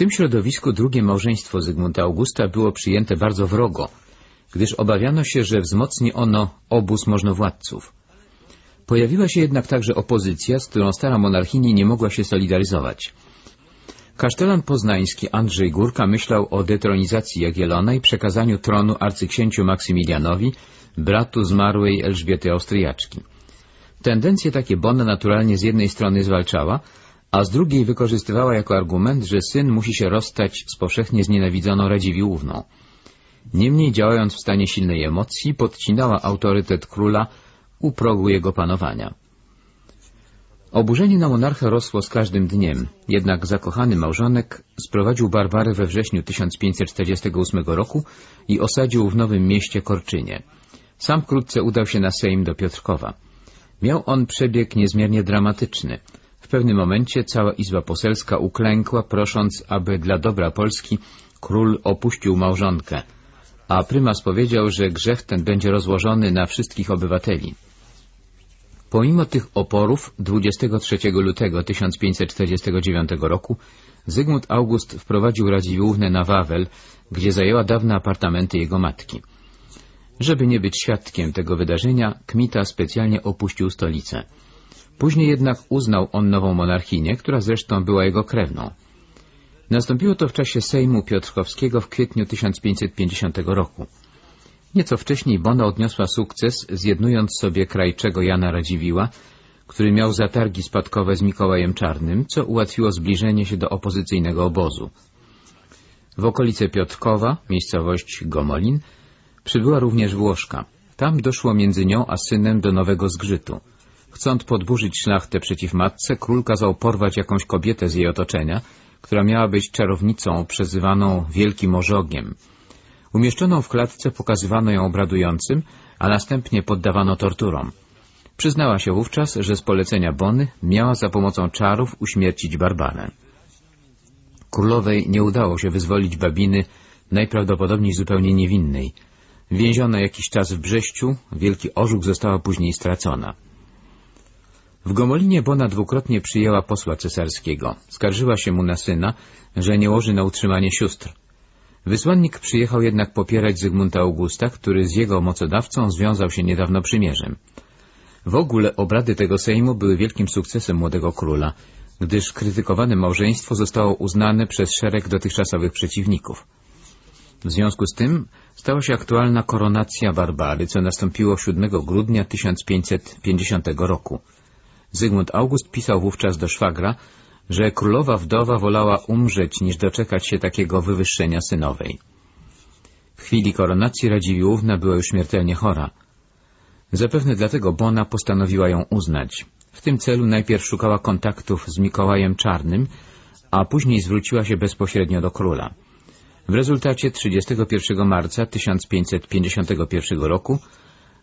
tym środowisku drugie małżeństwo Zygmunta Augusta było przyjęte bardzo wrogo, gdyż obawiano się, że wzmocni ono obóz możnowładców. Pojawiła się jednak także opozycja, z którą stara monarchini nie mogła się solidaryzować. Kasztelan poznański Andrzej Górka myślał o detronizacji Jagiellona i przekazaniu tronu arcyksięciu Maksymilianowi, bratu zmarłej Elżbiety Austriaczki. Tendencje takie Bona naturalnie z jednej strony zwalczała, a z drugiej wykorzystywała jako argument, że syn musi się rozstać z powszechnie znienawidzoną Radziwiłłówną. Niemniej działając w stanie silnej emocji, podcinała autorytet króla u progu jego panowania. Oburzenie na monarchę rosło z każdym dniem, jednak zakochany małżonek sprowadził Barbarę we wrześniu 1548 roku i osadził w Nowym Mieście Korczynie. Sam wkrótce udał się na Sejm do Piotrkowa. Miał on przebieg niezmiernie dramatyczny. Pewnym momencie cała Izba Poselska uklękła, prosząc, aby dla dobra Polski król opuścił małżonkę, a prymas powiedział, że grzech ten będzie rozłożony na wszystkich obywateli. Pomimo tych oporów 23 lutego 1549 roku Zygmunt August wprowadził Radziwiłłównę na Wawel, gdzie zajęła dawne apartamenty jego matki. Żeby nie być świadkiem tego wydarzenia, Kmita specjalnie opuścił stolicę. Później jednak uznał on nową monarchinię, która zresztą była jego krewną. Nastąpiło to w czasie Sejmu Piotrkowskiego w kwietniu 1550 roku. Nieco wcześniej Bona odniosła sukces, zjednując sobie krajczego Jana Radziwiła, który miał zatargi spadkowe z Mikołajem Czarnym, co ułatwiło zbliżenie się do opozycyjnego obozu. W okolice Piotrkowa, miejscowość Gomolin, przybyła również Włoszka. Tam doszło między nią a synem do nowego zgrzytu. Chcąc podburzyć szlachtę przeciw matce, król kazał porwać jakąś kobietę z jej otoczenia, która miała być czarownicą przezywaną Wielkim Ożogiem. Umieszczoną w klatce pokazywano ją obradującym, a następnie poddawano torturom. Przyznała się wówczas, że z polecenia Bony miała za pomocą czarów uśmiercić Barbarę. Królowej nie udało się wyzwolić babiny, najprawdopodobniej zupełnie niewinnej. Więziona jakiś czas w Brześciu, Wielki Orzuk została później stracona. W Gomolinie Bona dwukrotnie przyjęła posła cesarskiego. Skarżyła się mu na syna, że nie łoży na utrzymanie sióstr. Wysłannik przyjechał jednak popierać Zygmunta Augusta, który z jego mocodawcą związał się niedawno przymierzem. W ogóle obrady tego Sejmu były wielkim sukcesem młodego króla, gdyż krytykowane małżeństwo zostało uznane przez szereg dotychczasowych przeciwników. W związku z tym stała się aktualna koronacja Barbary, co nastąpiło 7 grudnia 1550 roku. Zygmunt August pisał wówczas do szwagra, że królowa wdowa wolała umrzeć, niż doczekać się takiego wywyższenia synowej. W chwili koronacji Radziwiłłówna była już śmiertelnie chora. Zapewne dlatego Bona postanowiła ją uznać. W tym celu najpierw szukała kontaktów z Mikołajem Czarnym, a później zwróciła się bezpośrednio do króla. W rezultacie 31 marca 1551 roku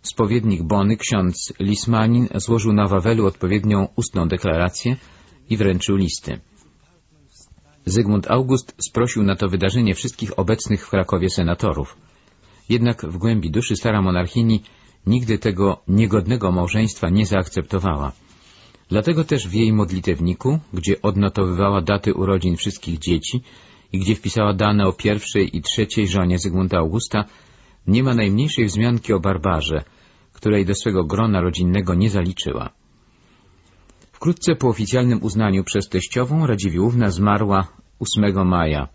spowiednik Bony, ksiądz Lismanin, złożył na Wawelu odpowiednią ustną deklarację i wręczył listy. Zygmunt August sprosił na to wydarzenie wszystkich obecnych w Krakowie senatorów. Jednak w głębi duszy stara monarchini nigdy tego niegodnego małżeństwa nie zaakceptowała. Dlatego też w jej modlitewniku, gdzie odnotowywała daty urodzin wszystkich dzieci i gdzie wpisała dane o pierwszej i trzeciej żonie Zygmunta Augusta, nie ma najmniejszej wzmianki o Barbarze, której do swego grona rodzinnego nie zaliczyła. Wkrótce po oficjalnym uznaniu przez teściową Radziwiłłówna zmarła 8 maja.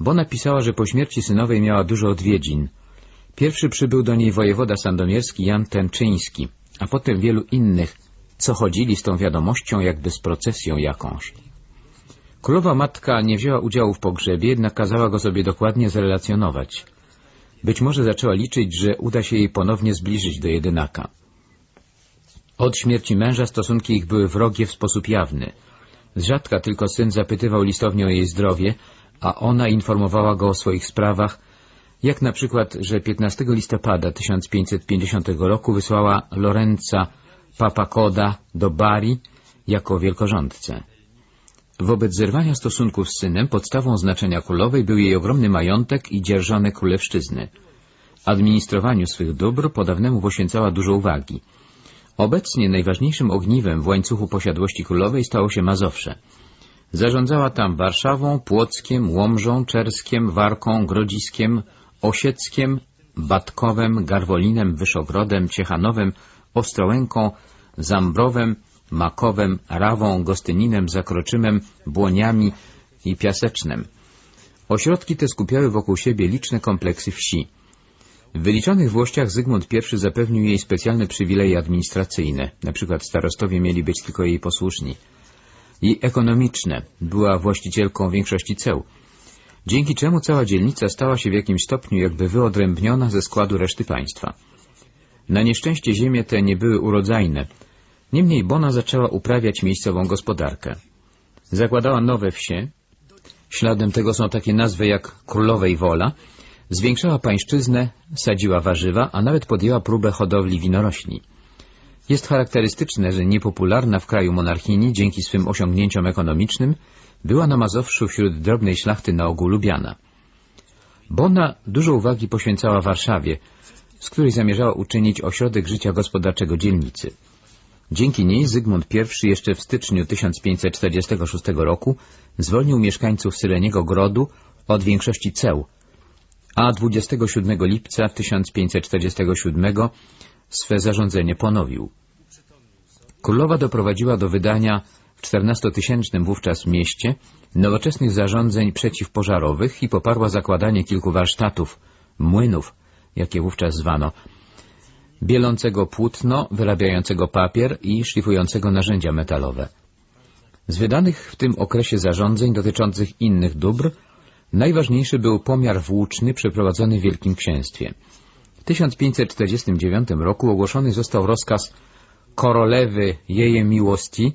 Bo napisała, że po śmierci synowej miała dużo odwiedzin. Pierwszy przybył do niej wojewoda sandomierski Jan Tęczyński, a potem wielu innych, co chodzili z tą wiadomością jakby z procesją jakąś. Królowa matka nie wzięła udziału w pogrzebie, jednak kazała go sobie dokładnie zrelacjonować. Być może zaczęła liczyć, że uda się jej ponownie zbliżyć do jedynaka. Od śmierci męża stosunki ich były wrogie w sposób jawny. Z rzadka tylko syn zapytywał listownie o jej zdrowie, a ona informowała go o swoich sprawach, jak na przykład, że 15 listopada 1550 roku wysłała Lorenza Papakoda do Bari jako wielkorządcę. Wobec zerwania stosunków z synem podstawą znaczenia królowej był jej ogromny majątek i dzierżone królewszczyzny. Administrowaniu swych dóbr podawnemu poświęcała dużo uwagi. Obecnie najważniejszym ogniwem w łańcuchu posiadłości królowej stało się Mazowsze. Zarządzała tam Warszawą, Płockiem, Łomżą, Czerskiem, Warką, Grodziskiem, Osieckiem, Batkowem, Garwolinem, Wyszogrodem, Ciechanowem, Ostrołęką, Zambrowem, Makowem, Rawą, Gostyninem, Zakroczymem, Błoniami i Piasecznem. Ośrodki te skupiały wokół siebie liczne kompleksy wsi. W wyliczonych włościach Zygmunt I zapewnił jej specjalne przywileje administracyjne, np. starostowie mieli być tylko jej posłuszni. I ekonomiczne, była właścicielką większości ceł, dzięki czemu cała dzielnica stała się w jakimś stopniu jakby wyodrębniona ze składu reszty państwa. Na nieszczęście ziemie te nie były urodzajne, niemniej Bona zaczęła uprawiać miejscową gospodarkę. Zakładała nowe wsie, śladem tego są takie nazwy jak Królowej Wola, zwiększała pańszczyznę, sadziła warzywa, a nawet podjęła próbę hodowli winorośli. Jest charakterystyczne, że niepopularna w kraju monarchini dzięki swym osiągnięciom ekonomicznym była na Mazowszu wśród drobnej szlachty na ogół lubiana. Bona dużo uwagi poświęcała Warszawie, z której zamierzała uczynić ośrodek życia gospodarczego dzielnicy. Dzięki niej Zygmunt I jeszcze w styczniu 1546 roku zwolnił mieszkańców Syleniego Grodu od większości ceł, a 27 lipca 1547 swe zarządzenie ponowił. Królowa doprowadziła do wydania w 14-tysięcznym wówczas mieście nowoczesnych zarządzeń przeciwpożarowych i poparła zakładanie kilku warsztatów, młynów, jakie wówczas zwano, bielącego płótno, wyrabiającego papier i szlifującego narzędzia metalowe. Z wydanych w tym okresie zarządzeń dotyczących innych dóbr najważniejszy był pomiar włóczny przeprowadzony w Wielkim Księstwie. W 1549 roku ogłoszony został rozkaz korolewy jeje miłości,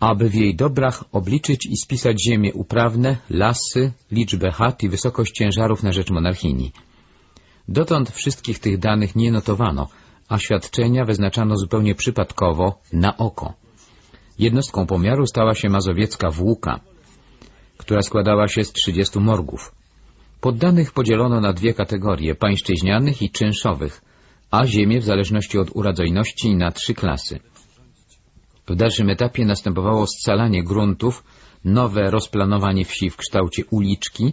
aby w jej dobrach obliczyć i spisać ziemie uprawne, lasy, liczbę chat i wysokość ciężarów na rzecz monarchini. Dotąd wszystkich tych danych nie notowano, a świadczenia wyznaczano zupełnie przypadkowo, na oko. Jednostką pomiaru stała się mazowiecka włóka, która składała się z 30 morgów. Poddanych podzielono na dwie kategorie, pańszczyźnianych i czynszowych, a ziemię w zależności od urodzajności na trzy klasy. W dalszym etapie następowało scalanie gruntów, nowe rozplanowanie wsi w kształcie uliczki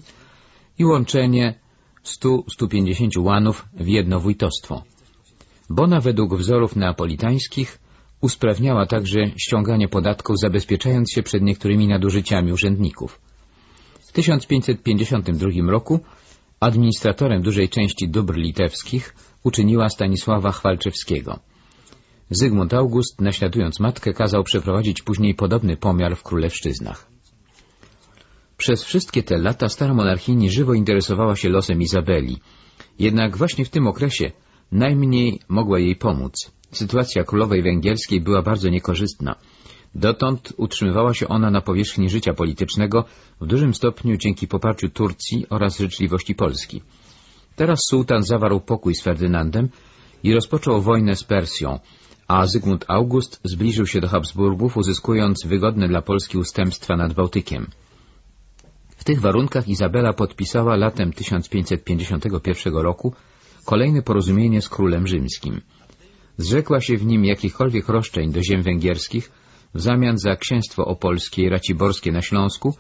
i łączenie 100-150 łanów w jedno wójtostwo. Bona według wzorów neapolitańskich usprawniała także ściąganie podatków, zabezpieczając się przed niektórymi nadużyciami urzędników. W 1552 roku administratorem dużej części dóbr litewskich uczyniła Stanisława Chwalczewskiego. Zygmunt August, naśladując matkę, kazał przeprowadzić później podobny pomiar w królewszczyznach. Przez wszystkie te lata stara monarchini żywo interesowała się losem Izabeli. Jednak właśnie w tym okresie najmniej mogła jej pomóc. Sytuacja królowej węgierskiej była bardzo niekorzystna. Dotąd utrzymywała się ona na powierzchni życia politycznego w dużym stopniu dzięki poparciu Turcji oraz życzliwości Polski. Teraz sułtan zawarł pokój z Ferdynandem i rozpoczął wojnę z Persją, a Zygmunt August zbliżył się do Habsburgów, uzyskując wygodne dla Polski ustępstwa nad Bałtykiem. W tych warunkach Izabela podpisała latem 1551 roku kolejne porozumienie z królem rzymskim. Zrzekła się w nim jakichkolwiek roszczeń do ziem węgierskich w zamian za księstwo opolskie i raciborskie na Śląsku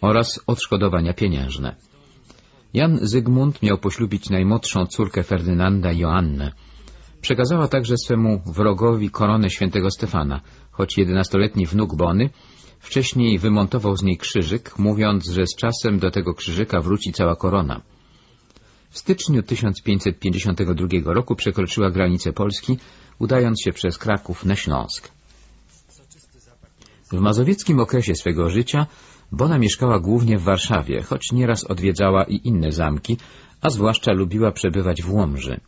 oraz odszkodowania pieniężne. Jan Zygmunt miał poślubić najmłodszą córkę Ferdynanda Joannę. Przekazała także swemu wrogowi koronę świętego Stefana, choć jedenastoletni wnuk Bony wcześniej wymontował z niej krzyżyk, mówiąc, że z czasem do tego krzyżyka wróci cała korona. W styczniu 1552 roku przekroczyła granicę Polski, udając się przez Kraków na Śląsk. W mazowieckim okresie swego życia Bona mieszkała głównie w Warszawie, choć nieraz odwiedzała i inne zamki, a zwłaszcza lubiła przebywać w Łomży.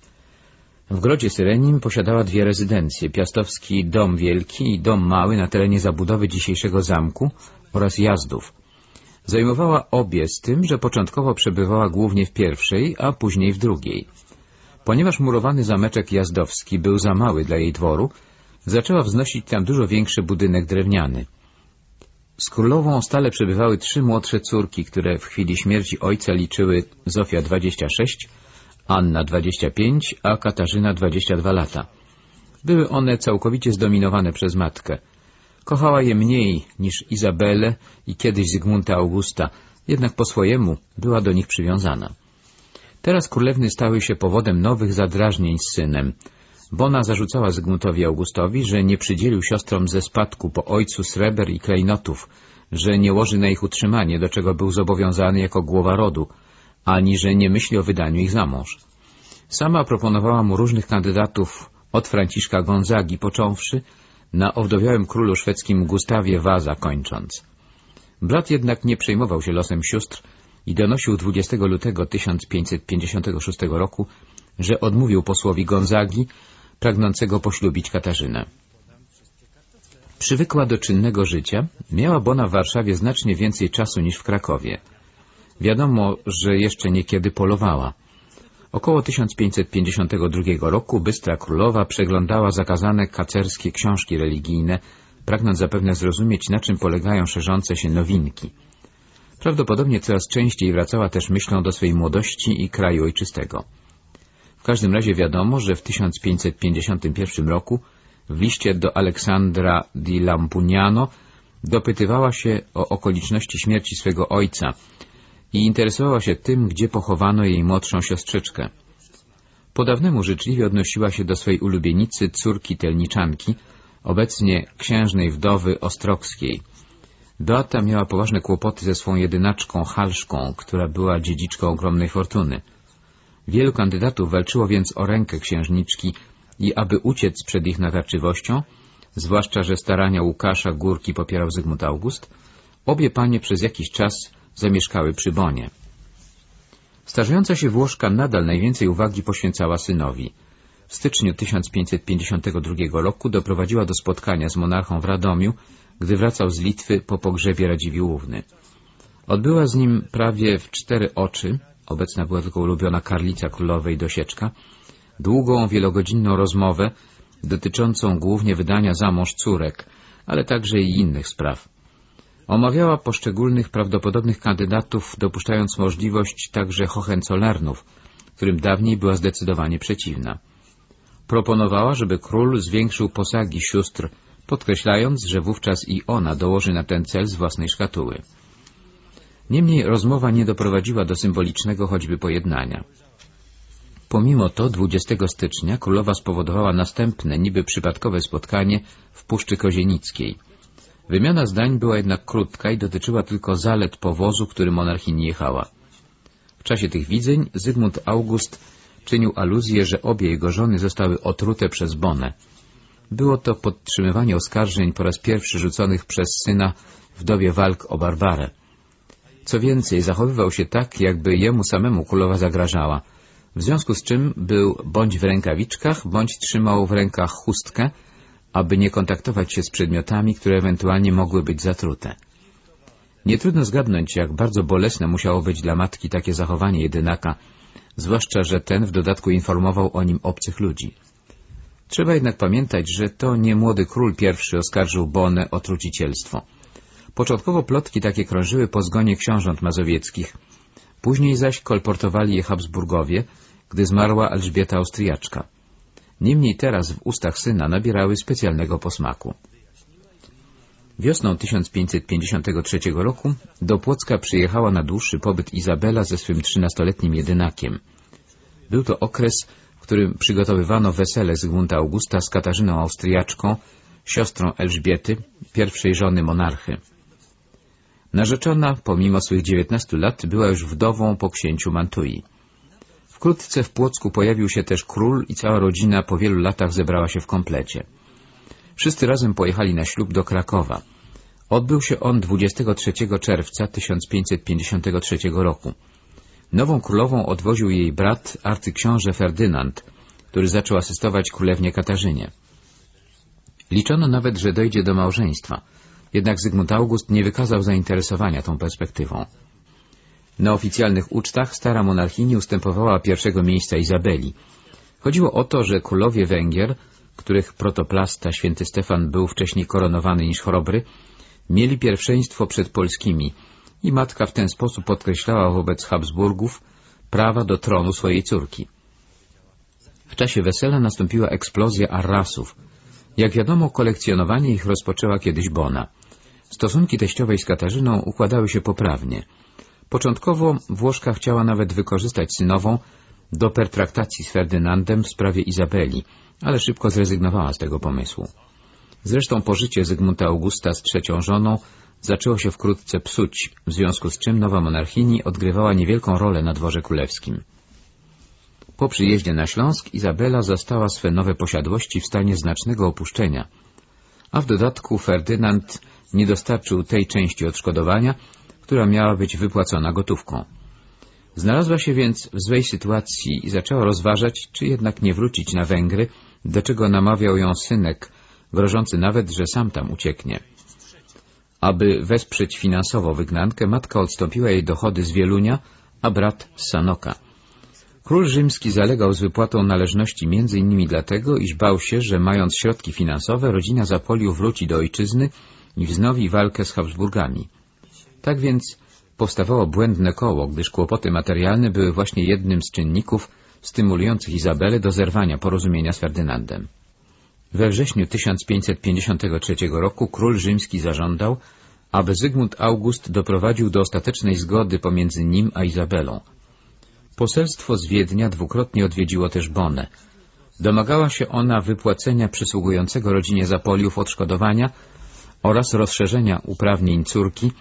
W Grodzie Syrenim posiadała dwie rezydencje, Piastowski Dom Wielki i Dom Mały na terenie zabudowy dzisiejszego zamku oraz Jazdów. Zajmowała obie z tym, że początkowo przebywała głównie w pierwszej, a później w drugiej. Ponieważ murowany zameczek jazdowski był za mały dla jej dworu, zaczęła wznosić tam dużo większy budynek drewniany. Z królową stale przebywały trzy młodsze córki, które w chwili śmierci ojca liczyły Zofia 26, Anna 25, a Katarzyna 22 lata. Były one całkowicie zdominowane przez matkę. Kochała je mniej niż Izabelę i kiedyś Zygmunta Augusta, jednak po swojemu była do nich przywiązana. Teraz królewny stały się powodem nowych zadrażnień z synem. Bona zarzucała Zygmuntowi Augustowi, że nie przydzielił siostrom ze spadku po ojcu sreber i klejnotów, że nie łoży na ich utrzymanie, do czego był zobowiązany jako głowa rodu, ani że nie myśli o wydaniu ich za mąż. Sama proponowała mu różnych kandydatów od Franciszka Gonzagi począwszy, na owdowiałym królu szwedzkim Gustawie Waza kończąc. Brat jednak nie przejmował się losem sióstr i donosił 20 lutego 1556 roku, że odmówił posłowi Gonzagi, pragnącego poślubić Katarzynę. Przywykła do czynnego życia, miała Bona w Warszawie znacznie więcej czasu niż w Krakowie. Wiadomo, że jeszcze niekiedy polowała. Około 1552 roku bystra królowa przeglądała zakazane kacerskie książki religijne, pragnąc zapewne zrozumieć, na czym polegają szerzące się nowinki. Prawdopodobnie coraz częściej wracała też myślą do swej młodości i kraju ojczystego. W każdym razie wiadomo, że w 1551 roku w liście do Aleksandra di Lampugnano dopytywała się o okoliczności śmierci swego ojca i interesowała się tym, gdzie pochowano jej młodszą siostrzyczkę. Po dawnemu życzliwie odnosiła się do swej ulubienicy, córki Telniczanki, obecnie księżnej wdowy Ostrokskiej. Beata miała poważne kłopoty ze swą jedynaczką Halszką, która była dziedziczką ogromnej fortuny. Wielu kandydatów walczyło więc o rękę księżniczki i aby uciec przed ich natarczywością, zwłaszcza, że starania Łukasza Górki popierał Zygmunt August, obie panie przez jakiś czas zamieszkały przy Bonie. Starzejąca się Włoszka nadal najwięcej uwagi poświęcała synowi. W styczniu 1552 roku doprowadziła do spotkania z monarchą w Radomiu, gdy wracał z Litwy po pogrzebie Radziwiłłówny. Odbyła z nim prawie w cztery oczy, obecna była tylko ulubiona karlica królowej Dosieczka, długą, wielogodzinną rozmowę dotyczącą głównie wydania za mąż córek, ale także i innych spraw. Omawiała poszczególnych prawdopodobnych kandydatów, dopuszczając możliwość także Hohenzollernów, którym dawniej była zdecydowanie przeciwna. Proponowała, żeby król zwiększył posagi sióstr, podkreślając, że wówczas i ona dołoży na ten cel z własnej szkatuły. Niemniej rozmowa nie doprowadziła do symbolicznego choćby pojednania. Pomimo to 20 stycznia królowa spowodowała następne, niby przypadkowe spotkanie w Puszczy Kozienickiej. Wymiana zdań była jednak krótka i dotyczyła tylko zalet powozu, który monarchini jechała. W czasie tych widzeń Zygmunt August czynił aluzję, że obie jego żony zostały otrute przez Bonę. Było to podtrzymywanie oskarżeń po raz pierwszy rzuconych przez syna wdowie walk o Barbarę. Co więcej, zachowywał się tak, jakby jemu samemu królowa zagrażała — w związku z czym był bądź w rękawiczkach, bądź trzymał w rękach chustkę, aby nie kontaktować się z przedmiotami, które ewentualnie mogły być zatrute. Nie trudno zgadnąć, jak bardzo bolesne musiało być dla matki takie zachowanie jedynaka, zwłaszcza, że ten w dodatku informował o nim obcych ludzi. Trzeba jednak pamiętać, że to nie młody król pierwszy oskarżył Bonę o trucicielstwo. Początkowo plotki takie krążyły po zgonie książąt mazowieckich, później zaś kolportowali je Habsburgowie, gdy zmarła Elżbieta Austriaczka. Niemniej teraz w ustach syna nabierały specjalnego posmaku. Wiosną 1553 roku do Płocka przyjechała na dłuższy pobyt Izabela ze swym trzynastoletnim jedynakiem. Był to okres, w którym przygotowywano wesele Zygmunta Augusta z Katarzyną Austriaczką, siostrą Elżbiety, pierwszej żony monarchy. Narzeczona, pomimo swych dziewiętnastu lat, była już wdową po księciu Mantui. Wkrótce w Płocku pojawił się też król i cała rodzina po wielu latach zebrała się w komplecie. Wszyscy razem pojechali na ślub do Krakowa. Odbył się on 23 czerwca 1553 roku. Nową królową odwoził jej brat, arcyksiąże Ferdynand, który zaczął asystować królewnie Katarzynie. Liczono nawet, że dojdzie do małżeństwa, jednak Zygmunt August nie wykazał zainteresowania tą perspektywą. Na oficjalnych ucztach stara monarchini ustępowała pierwszego miejsca Izabeli. Chodziło o to, że królowie Węgier, których protoplasta święty Stefan był wcześniej koronowany niż chorobry, mieli pierwszeństwo przed polskimi i matka w ten sposób podkreślała wobec Habsburgów prawa do tronu swojej córki. W czasie wesela nastąpiła eksplozja arrasów. Jak wiadomo, kolekcjonowanie ich rozpoczęła kiedyś Bona. Stosunki teściowej z Katarzyną układały się poprawnie. Początkowo Włoszka chciała nawet wykorzystać synową do pertraktacji z Ferdynandem w sprawie Izabeli, ale szybko zrezygnowała z tego pomysłu. Zresztą pożycie Zygmunta Augusta z trzecią żoną zaczęło się wkrótce psuć, w związku z czym nowa monarchini odgrywała niewielką rolę na dworze królewskim. Po przyjeździe na Śląsk Izabela zastała swe nowe posiadłości w stanie znacznego opuszczenia, a w dodatku Ferdynand nie dostarczył tej części odszkodowania, która miała być wypłacona gotówką. Znalazła się więc w złej sytuacji i zaczęła rozważać, czy jednak nie wrócić na Węgry, do czego namawiał ją synek, grożący nawet, że sam tam ucieknie. Aby wesprzeć finansowo wygnankę, matka odstąpiła jej dochody z Wielunia, a brat z Sanoka. Król rzymski zalegał z wypłatą należności innymi dlatego, iż bał się, że mając środki finansowe, rodzina Zapoliu wróci do ojczyzny i wznowi walkę z Habsburgami. Tak więc powstawało błędne koło, gdyż kłopoty materialne były właśnie jednym z czynników stymulujących Izabelę do zerwania porozumienia z Ferdynandem. We wrześniu 1553 roku król rzymski zażądał, aby Zygmunt August doprowadził do ostatecznej zgody pomiędzy nim a Izabelą. Poselstwo z Wiednia dwukrotnie odwiedziło też Bonę. Domagała się ona wypłacenia przysługującego rodzinie Zapoliów odszkodowania oraz rozszerzenia uprawnień córki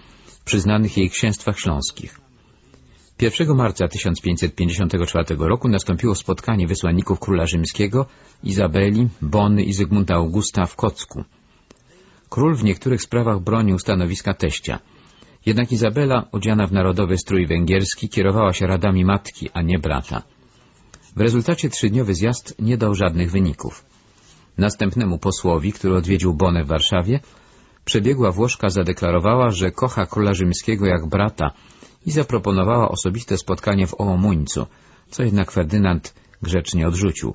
przyznanych jej księstwach śląskich. 1 marca 1554 roku nastąpiło spotkanie wysłanników króla rzymskiego, Izabeli, Bony i Zygmunta Augusta w Kocku. Król w niektórych sprawach bronił stanowiska teścia. Jednak Izabela, odziana w narodowy strój węgierski, kierowała się radami matki, a nie brata. W rezultacie trzydniowy zjazd nie dał żadnych wyników. Następnemu posłowi, który odwiedził Bonę w Warszawie, przebiegła Włoszka zadeklarowała, że kocha króla rzymskiego jak brata i zaproponowała osobiste spotkanie w Ołomuńcu, co jednak Ferdynand grzecznie odrzucił.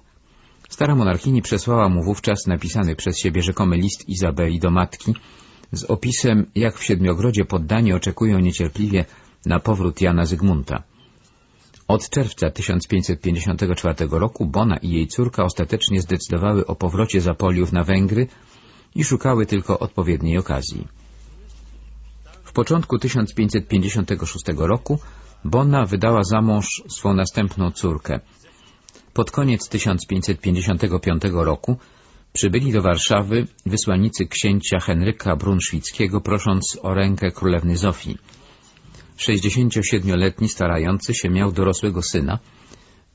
Stara monarchini przesłała mu wówczas napisany przez siebie rzekomy list Izabeli do matki z opisem, jak w Siedmiogrodzie poddani oczekują niecierpliwie na powrót Jana Zygmunta. Od czerwca 1554 roku Bona i jej córka ostatecznie zdecydowały o powrocie Zapoliów na Węgry i szukały tylko odpowiedniej okazji. W początku 1556 roku Bona wydała za mąż swą następną córkę. Pod koniec 1555 roku przybyli do Warszawy wysłannicy księcia Henryka Brunszwickiego prosząc o rękę królewny Zofii. 67-letni starający się miał dorosłego syna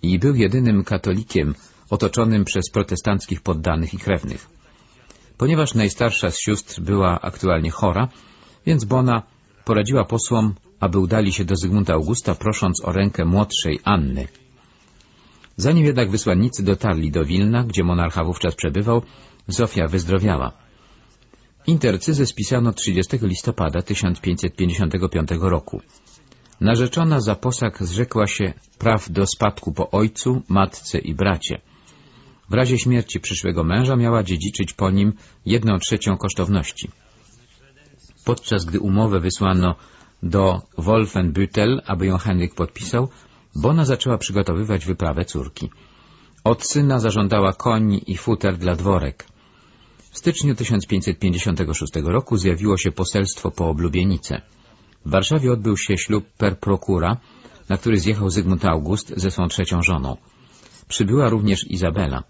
i był jedynym katolikiem otoczonym przez protestanckich poddanych i krewnych. Ponieważ najstarsza z sióstr była aktualnie chora, więc Bona poradziła posłom, aby udali się do Zygmunta Augusta, prosząc o rękę młodszej Anny. Zanim jednak wysłannicy dotarli do Wilna, gdzie monarcha wówczas przebywał, Zofia wyzdrowiała. Intercyzę spisano 30 listopada 1555 roku. Narzeczona za posag zrzekła się praw do spadku po ojcu, matce i bracie. W razie śmierci przyszłego męża miała dziedziczyć po nim jedną trzecią kosztowności. Podczas gdy umowę wysłano do Wolfenbüttel, aby ją Henryk podpisał, Bona zaczęła przygotowywać wyprawę córki. Od syna zażądała koni i futer dla dworek. W styczniu 1556 roku zjawiło się poselstwo po oblubienicę. W Warszawie odbył się ślub per procura, na który zjechał Zygmunt August ze swą trzecią żoną. Przybyła również Izabela.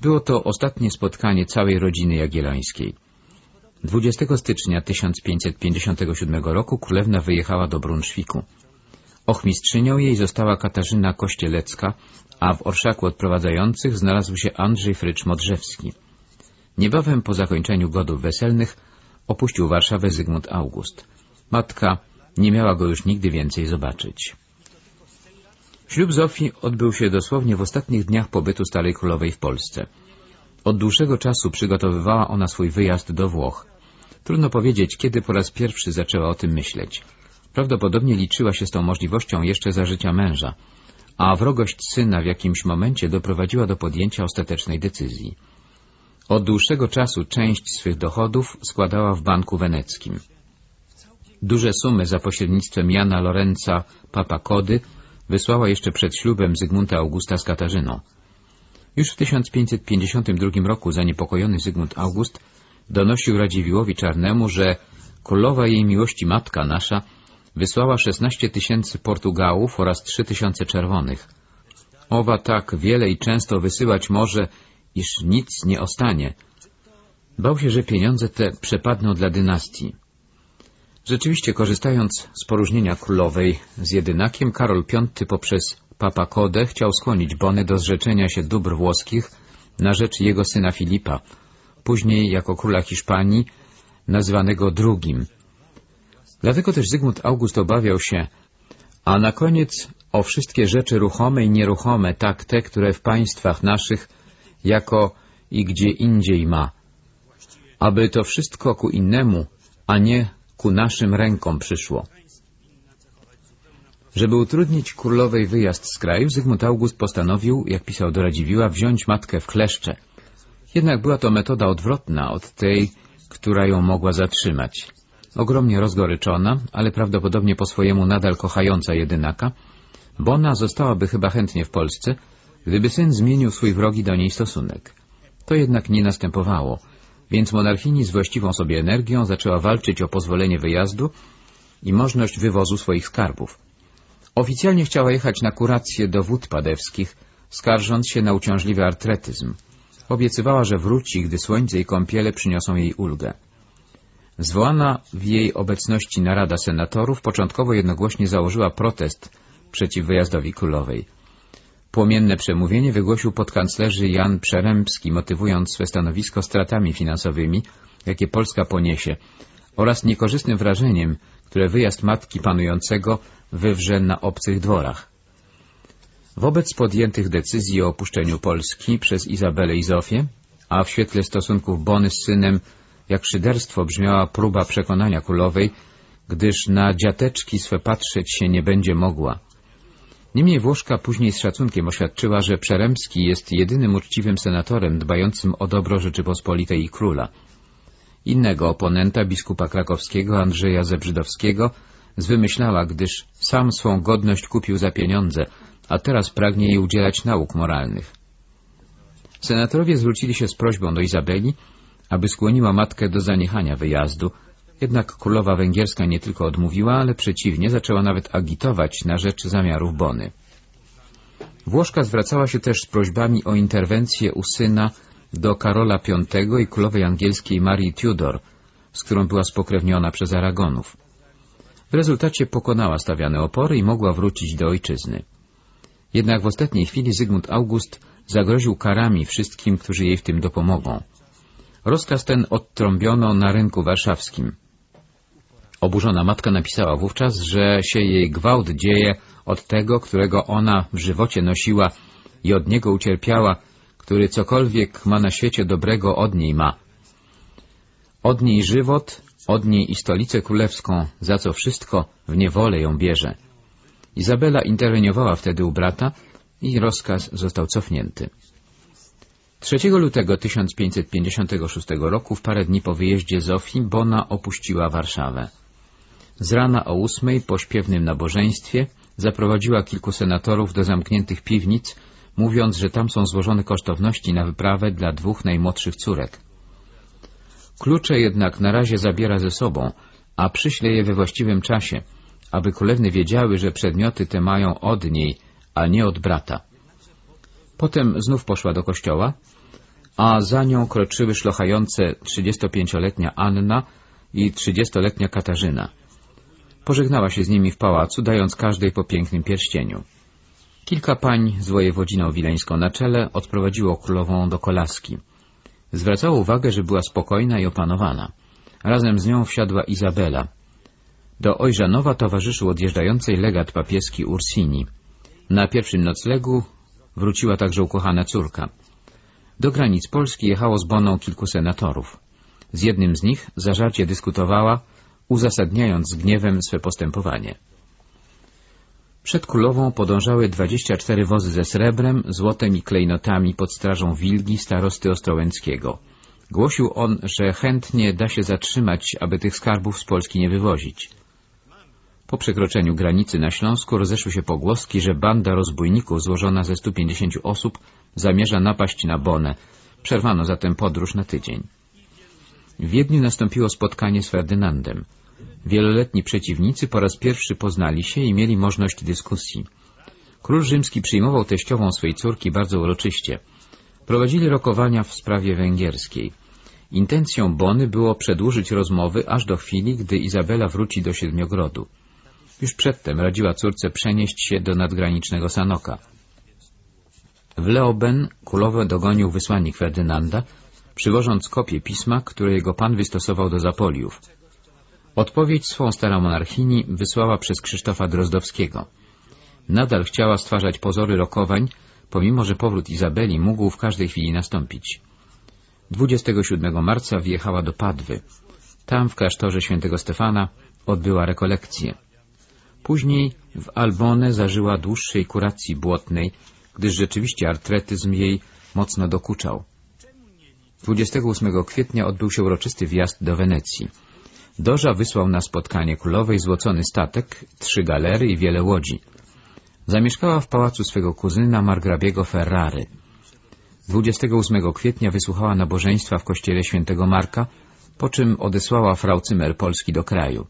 Było to ostatnie spotkanie całej rodziny jagiellońskiej. 20 stycznia 1557 roku królewna wyjechała do Brunszwiku. Ochmistrzynią jej została Katarzyna Kościelecka, a w orszaku odprowadzających znalazł się Andrzej Frycz-Modrzewski. Niebawem po zakończeniu godów weselnych opuścił Warszawę Zygmunt August. Matka nie miała go już nigdy więcej zobaczyć. Ślub Zofii odbył się dosłownie w ostatnich dniach pobytu Starej Królowej w Polsce. Od dłuższego czasu przygotowywała ona swój wyjazd do Włoch. Trudno powiedzieć, kiedy po raz pierwszy zaczęła o tym myśleć. Prawdopodobnie liczyła się z tą możliwością jeszcze za życia męża, a wrogość syna w jakimś momencie doprowadziła do podjęcia ostatecznej decyzji. Od dłuższego czasu część swych dochodów składała w Banku Weneckim. Duże sumy za pośrednictwem Jana Lorenza Papakody wysłała jeszcze przed ślubem Zygmunta Augusta z Katarzyną. Już w 1552 roku zaniepokojony Zygmunt August donosił Radziwiłowi Czarnemu, że królowa jej miłości matka nasza wysłała 16 tysięcy Portugałów oraz 3 tysiące czerwonych. Owa tak wiele i często wysyłać może, iż nic nie ostanie. Bał się, że pieniądze te przepadną dla dynastii. Rzeczywiście, korzystając z poróżnienia królowej z jedynakiem, Karol V poprzez Papa Kodę chciał skłonić Bony do zrzeczenia się dóbr włoskich na rzecz jego syna Filipa, później jako króla Hiszpanii, nazywanego drugim. Dlatego też Zygmunt August obawiał się, a na koniec o wszystkie rzeczy ruchome i nieruchome, tak te, które w państwach naszych jako i gdzie indziej ma, aby to wszystko ku innemu, a nie ku naszym rękom przyszło. Żeby utrudnić królowej wyjazd z kraju, Zygmunt August postanowił, jak pisał do Radziwiła, wziąć matkę w kleszcze. Jednak była to metoda odwrotna od tej, która ją mogła zatrzymać. Ogromnie rozgoryczona, ale prawdopodobnie po swojemu nadal kochająca jedynaka, Bona zostałaby chyba chętnie w Polsce, gdyby syn zmienił swój wrogi do niej stosunek. To jednak nie następowało, więc monarchini z właściwą sobie energią zaczęła walczyć o pozwolenie wyjazdu i możliwość wywozu swoich skarbów. Oficjalnie chciała jechać na kurację do wód padewskich, skarżąc się na uciążliwy artretyzm. Obiecywała, że wróci, gdy słońce i kąpiele przyniosą jej ulgę. Zwołana w jej obecności narada senatorów początkowo jednogłośnie założyła protest przeciw wyjazdowi królowej. Płomienne przemówienie wygłosił podkanclerzy Jan Przerębski, motywując swe stanowisko stratami finansowymi, jakie Polska poniesie, oraz niekorzystnym wrażeniem, które wyjazd matki panującego wywrze na obcych dworach. Wobec podjętych decyzji o opuszczeniu Polski przez Izabelę i Zofię, a w świetle stosunków Bony z synem jak szyderstwo brzmiała próba przekonania królowej, gdyż na dziateczki swe patrzeć się nie będzie mogła. Niemniej Włoszka później z szacunkiem oświadczyła, że Przeremski jest jedynym uczciwym senatorem dbającym o dobro Rzeczypospolitej i króla. Innego oponenta, biskupa krakowskiego Andrzeja Zebrzydowskiego, zwymyślała, gdyż sam swą godność kupił za pieniądze, a teraz pragnie jej udzielać nauk moralnych. Senatorowie zwrócili się z prośbą do Izabeli, aby skłoniła matkę do zaniechania wyjazdu, jednak królowa węgierska nie tylko odmówiła, ale przeciwnie, zaczęła nawet agitować na rzecz zamiarów Bony. Włoszka zwracała się też z prośbami o interwencję u syna do Karola V i królowej angielskiej Marii Tudor, z którą była spokrewniona przez Aragonów. W rezultacie pokonała stawiane opory i mogła wrócić do ojczyzny. Jednak w ostatniej chwili Zygmunt August zagroził karami wszystkim, którzy jej w tym dopomogą. Rozkaz ten odtrąbiono na rynku warszawskim. Oburzona matka napisała wówczas, że się jej gwałt dzieje od tego, którego ona w żywocie nosiła i od niego ucierpiała, który cokolwiek ma na świecie dobrego od niej ma. Od niej żywot, od niej i stolicę królewską, za co wszystko w niewolę ją bierze. Izabela interweniowała wtedy u brata i rozkaz został cofnięty. 3 lutego 1556 roku, w parę dni po wyjeździe Zofii, Bona opuściła Warszawę. Z rana o ósmej, po śpiewnym nabożeństwie, zaprowadziła kilku senatorów do zamkniętych piwnic, mówiąc, że tam są złożone kosztowności na wyprawę dla dwóch najmłodszych córek. Klucze jednak na razie zabiera ze sobą, a przyśle je we właściwym czasie, aby królewny wiedziały, że przedmioty te mają od niej, a nie od brata. Potem znów poszła do kościoła, a za nią kroczyły szlochające 35-letnia Anna i 30-letnia Katarzyna. Pożegnała się z nimi w pałacu, dając każdej po pięknym pierścieniu. Kilka pań z wojewodziną wileńską na czele odprowadziło królową do kolaski. Zwracało uwagę, że była spokojna i opanowana. Razem z nią wsiadła Izabela. Do Ojżanowa towarzyszył odjeżdżającej legat papieski Ursini. Na pierwszym noclegu wróciła także ukochana córka. Do granic Polski jechało z Boną kilku senatorów. Z jednym z nich zażarcie dyskutowała, uzasadniając gniewem swe postępowanie. Przed królową podążały dwadzieścia cztery wozy ze srebrem, złotem i klejnotami pod strażą Wilgi, starosty Ostrołęckiego. Głosił on, że chętnie da się zatrzymać, aby tych skarbów z Polski nie wywozić. Po przekroczeniu granicy na Śląsku rozeszły się pogłoski, że banda rozbójników złożona ze 150 osób zamierza napaść na Bonę. Przerwano zatem podróż na tydzień. W Wiedniu nastąpiło spotkanie z Ferdynandem. Wieloletni przeciwnicy po raz pierwszy poznali się i mieli możliwość dyskusji. Król rzymski przyjmował teściową swej córki bardzo uroczyście. Prowadzili rokowania w sprawie węgierskiej. Intencją Bony było przedłużyć rozmowy aż do chwili, gdy Izabela wróci do Siedmiogrodu. Już przedtem radziła córce przenieść się do nadgranicznego Sanoka. W Leoben królowe dogonił wysłannik Ferdynanda, przywożąc kopię pisma, które jego pan wystosował do Zapoliów. Odpowiedź swą stara monarchini wysłała przez Krzysztofa Drozdowskiego. Nadal chciała stwarzać pozory rokowań, pomimo że powrót Izabeli mógł w każdej chwili nastąpić. 27 marca wjechała do Padwy. Tam, w klasztorze świętego Stefana, odbyła rekolekcję. Później w Albone zażyła dłuższej kuracji błotnej, gdyż rzeczywiście artretyzm jej mocno dokuczał. 28 kwietnia odbył się uroczysty wjazd do Wenecji. Doża wysłał na spotkanie królowej złocony statek, trzy galery i wiele łodzi. Zamieszkała w pałacu swego kuzyna margrabiego Ferrary. 28 kwietnia wysłuchała nabożeństwa w kościele świętego Marka, po czym odesłała frau Cymer Polski do kraju.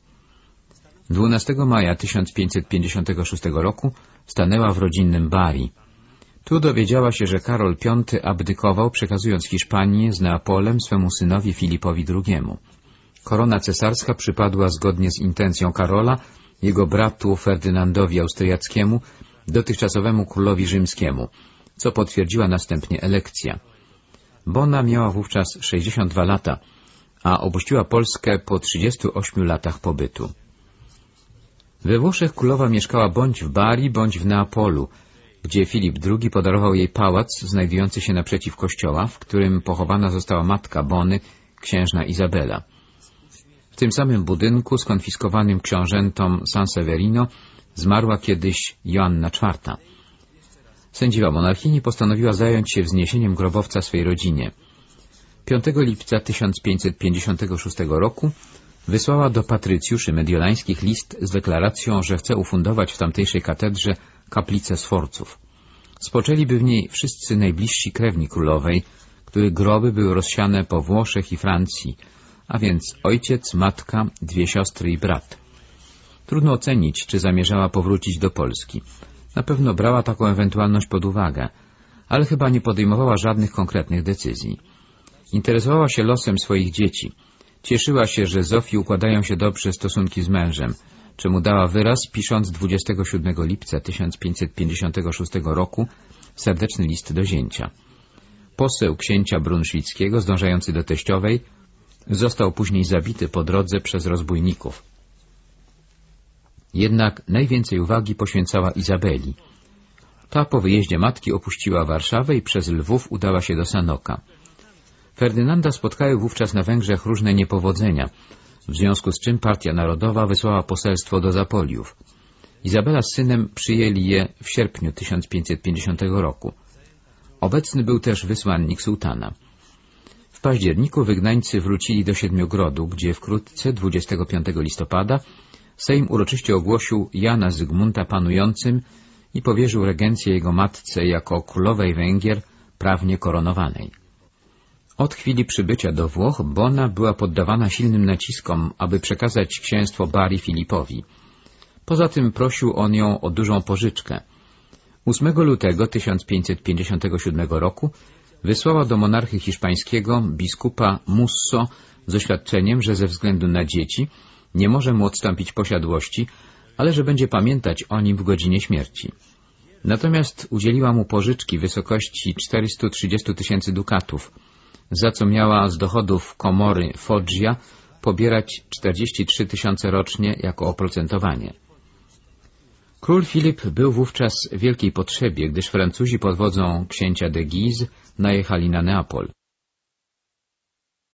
12 maja 1556 roku stanęła w rodzinnym Bari. Tu dowiedziała się, że Karol V abdykował, przekazując Hiszpanię z Neapolem swemu synowi Filipowi II. Korona cesarska przypadła zgodnie z intencją Karola, jego bratu Ferdynandowi Austriackiemu, dotychczasowemu królowi rzymskiemu, co potwierdziła następnie elekcja. Bona miała wówczas 62 lata, a opuściła Polskę po 38 latach pobytu. We Włoszech królowa mieszkała bądź w Bari, bądź w Neapolu, gdzie Filip II podarował jej pałac znajdujący się naprzeciw kościoła, w którym pochowana została matka Bony, księżna Izabela. Tym samym budynku, skonfiskowanym książętom San Severino, zmarła kiedyś Joanna IV. Sędziwa monarchini postanowiła zająć się wzniesieniem grobowca swej rodzinie. 5 lipca 1556 roku wysłała do patrycjuszy mediolańskich list z deklaracją, że chce ufundować w tamtejszej katedrze kaplicę Sforców. Spoczęliby w niej wszyscy najbliżsi krewni królowej, których groby były rozsiane po Włoszech i Francji, a więc ojciec, matka, dwie siostry i brat. Trudno ocenić, czy zamierzała powrócić do Polski. Na pewno brała taką ewentualność pod uwagę, ale chyba nie podejmowała żadnych konkretnych decyzji. Interesowała się losem swoich dzieci. Cieszyła się, że Zofii układają się dobrze stosunki z mężem, czemu dała wyraz, pisząc 27 lipca 1556 roku serdeczny list do zięcia. Poseł księcia Brunszwickiego, zdążający do teściowej, został później zabity po drodze przez rozbójników. Jednak najwięcej uwagi poświęcała Izabeli. Ta po wyjeździe matki opuściła Warszawę i przez Lwów udała się do Sanoka. Ferdynanda spotkały wówczas na Węgrzech różne niepowodzenia, w związku z czym Partia Narodowa wysłała poselstwo do Zapoliów. Izabela z synem przyjęli je w sierpniu 1550 roku. Obecny był też wysłannik sułtana. Październiku wygnańcy wrócili do Siedmiogrodu, gdzie wkrótce, 25 listopada, Sejm uroczyście ogłosił Jana Zygmunta panującym i powierzył regencję jego matce jako królowej Węgier prawnie koronowanej. Od chwili przybycia do Włoch Bona była poddawana silnym naciskom, aby przekazać księstwo Bari Filipowi. Poza tym prosił on ją o dużą pożyczkę. 8 lutego 1557 roku wysłała do monarchy hiszpańskiego biskupa Musso z oświadczeniem, że ze względu na dzieci nie może mu odstąpić posiadłości, ale że będzie pamiętać o nim w godzinie śmierci. Natomiast udzieliła mu pożyczki wysokości 430 tysięcy dukatów, za co miała z dochodów komory Foggia pobierać 43 tysiące rocznie jako oprocentowanie. Król Filip był wówczas w wielkiej potrzebie, gdyż Francuzi pod wodzą księcia de Guise najechali na Neapol.